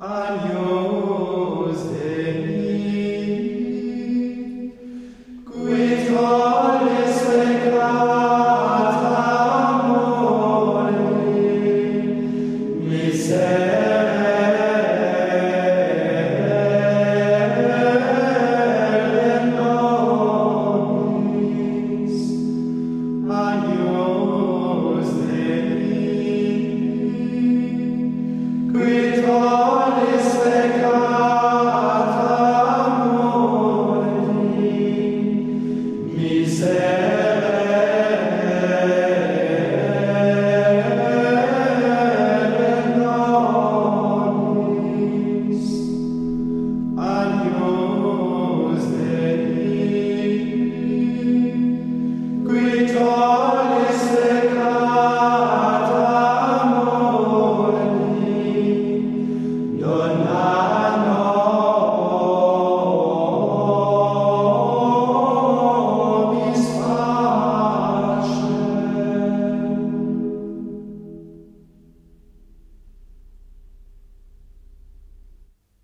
Adios.